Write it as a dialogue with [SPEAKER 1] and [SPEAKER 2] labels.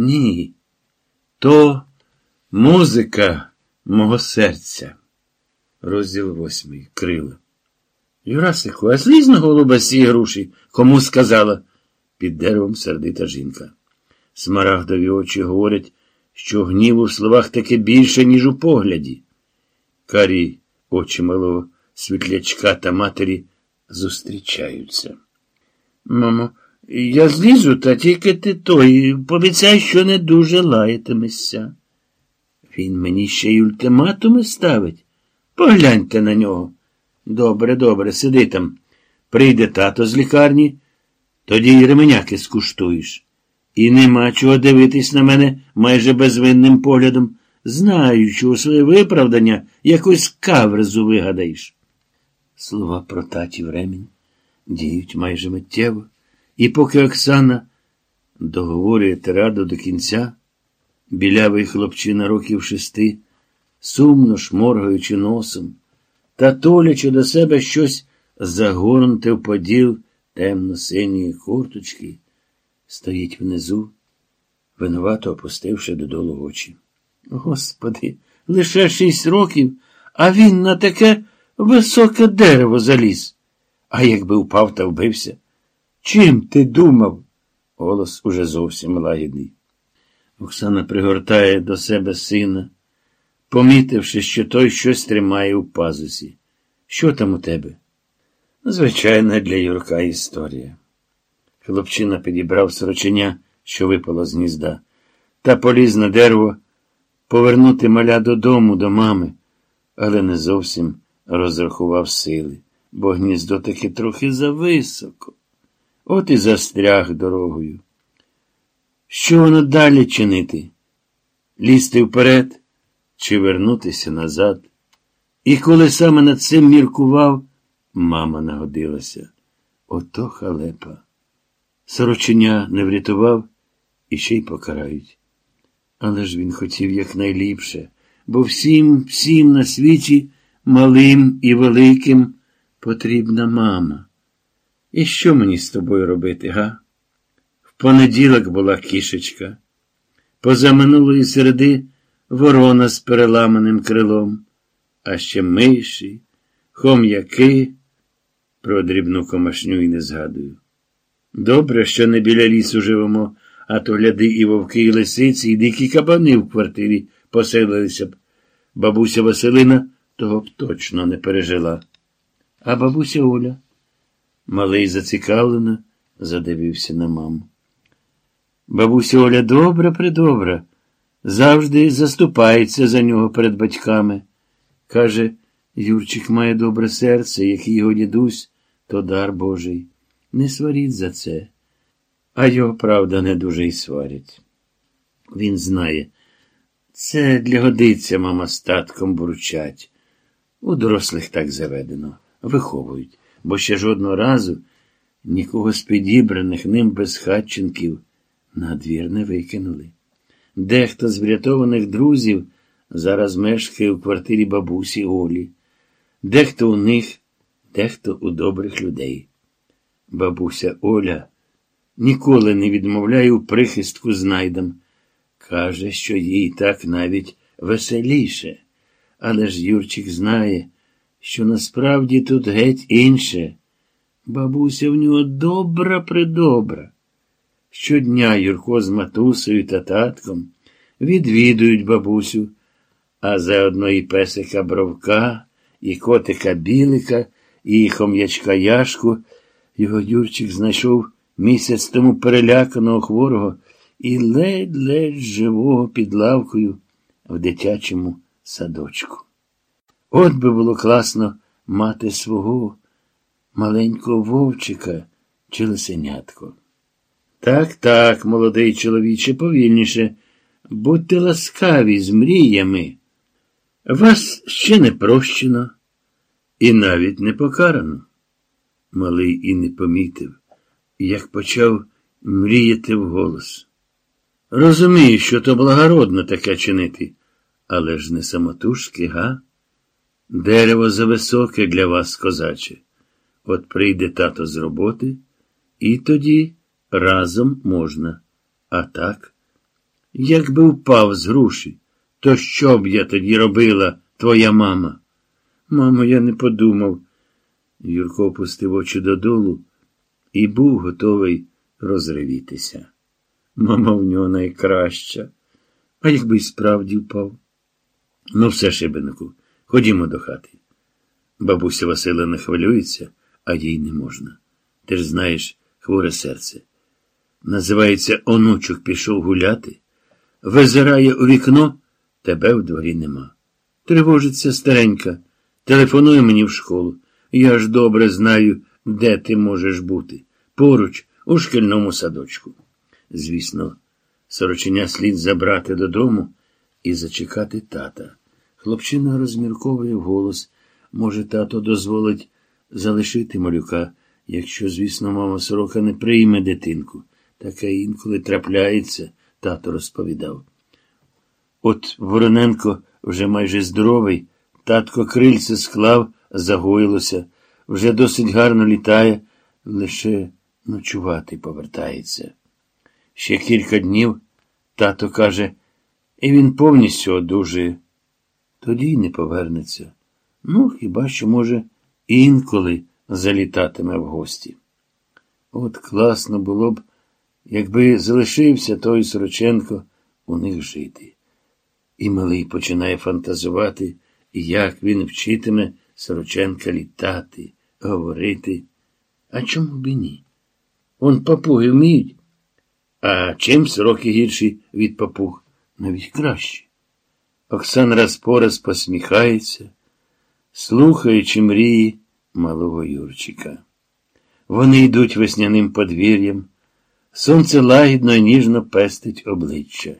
[SPEAKER 1] Ні. То музика мого серця. Розділ восьмий. Крила. Юрасику, а злізь на голуба сі груші. Кому сказала? Під деревом сердита жінка. Смарагдові очі говорять, що гніву в словах таки більше, ніж у погляді. Карі очі малого світлячка та матері зустрічаються. Мамо, я злізу, та тільки ти той. Пообіцяй, що не дуже лаятимешся. Він мені ще й ультиматуми ставить. Погляньте на нього. Добре, добре, сиди там. Прийде тато з лікарні, тоді й ременяки скуштуєш. І нема чого дивитись на мене майже безвинним поглядом, знаючи у своє виправдання якусь каверзу вигадаєш. Слова про татів ремінь діють майже миттєво, і поки Оксана договорює тираду до кінця, білявий хлопчина років шести, сумно шморгаючи носом, та толячи до себе щось загорнуте в поділ темно-синьої курточки, стоїть внизу, винувато опустивши додолу очі. Господи, лише шість років, а він на таке високе дерево заліз. А якби впав та вбився? Чим ти думав? Голос уже зовсім лагідний. Оксана пригортає до себе сина, помітивши, що той щось тримає у пазусі. Що там у тебе? Звичайна для Юрка історія. Хлопчина підібрав сороченя, що випало з гнізда, та поліз на дерево повернути маля додому, до мами, але не зовсім розрахував сили, бо гніздо таки трохи зависоко. От і застряг дорогою. Що воно далі чинити? Лізти вперед чи вернутися назад? І коли саме над цим міркував, мама нагодилася. Ото халепа. Сороченя не врятував і ще й покарають. Але ж він хотів якнайліпше, бо всім, всім на світі, малим і великим, потрібна мама. І що мені з тобою робити, га? В понеділок була кішечка. Поза минулої середи ворона з переламаним крилом, а ще миші, хом'яки, про дрібну комашню і не згадую. Добре, що не біля лісу живемо, а то гляди і вовки, і лисиці, і дикі кабани в квартирі поселилися б. Бабуся Василина того б точно не пережила. А бабуся Оля, малий зацікавлено, задивився на маму. Бабуся Оля добра придобра, завжди заступається за нього перед батьками. Каже, Юрчик має добре серце, як його дідусь, то дар Божий. Не сваріть за це. А його, правда, не дуже й сварять. Він знає, це для годиться, мама, з татком бурчать. У дорослих так заведено, виховують, бо ще жодного разу нікого з підібраних ним безхатченків на двір не викинули. Дехто з врятованих друзів зараз мешкає у квартирі бабусі Олі, дехто у них, дехто у добрих людей. Бабуся Оля ніколи не відмовляє у прихистку знайдам. Каже, що їй так навіть веселіше. Але ж Юрчик знає, що насправді тут геть інше. Бабуся в нього добра придобра. Щодня Юрко з матусею та татком відвідують бабусю, а заодно і песика бровка, і котика білика, і хом'ячка Яшку. Його Юрчик знайшов місяць тому переляканого хворого і ледь-ледь живого під лавкою в дитячому садочку. От би було класно мати свого маленького вовчика чи лисенятко. Так, так, молодий чоловіче, повільніше, будьте ласкаві з мріями. Вас ще не прощено і навіть не покарано. Малий і не помітив, як почав мріяти вголос. Розумію, що то благородно таке чинити, але ж не самотужки, га? Дерево зависоке для вас, козаче. От прийде тато з роботи, і тоді разом можна. А так, Якби впав з груші, то що б я тоді робила, твоя мама? Мамо, я не подумав. Юрко опустив очі додолу і був готовий розривітися. Мама в нього найкраща. А якби й справді впав. Ну, все, шибенику, ходімо до хати. Бабуся Васила не хвилюється, а їй не можна. Ти ж знаєш, хворе серце. Називається, онучок пішов гуляти, визирає у вікно, тебе в дворі нема. Тривожиться старенька, телефонує мені в школу. Я ж добре знаю, де ти можеш бути. Поруч, у шкільному садочку. Звісно, сороченя слід забрати додому і зачекати тата. Хлопчина розмірковує вголос. Може, тато дозволить залишити малюка, якщо, звісно, мама сорока не прийме дитинку. Таке інколи трапляється, тато розповідав. От Вороненко вже майже здоровий, татко крильце склав, загоїлося, вже досить гарно літає, лише ночувати повертається. Ще кілька днів тато каже, і він повністю одужує. Тоді й не повернеться. Ну, хіба що, може, інколи залітатиме в гості. От класно було б, якби залишився той Сороченко у них жити. І малий починає фантазувати, як він вчитиме Сороченка літати, говорити. А чому б і ні? Он папуги вміють. А чим сороки гірші від папуг? Навіть краще. Оксан раз по раз посміхається, слухаючи мрії малого Юрчика. Вони йдуть весняним подвір'ям, сонце лагідно і ніжно пестить обличчя.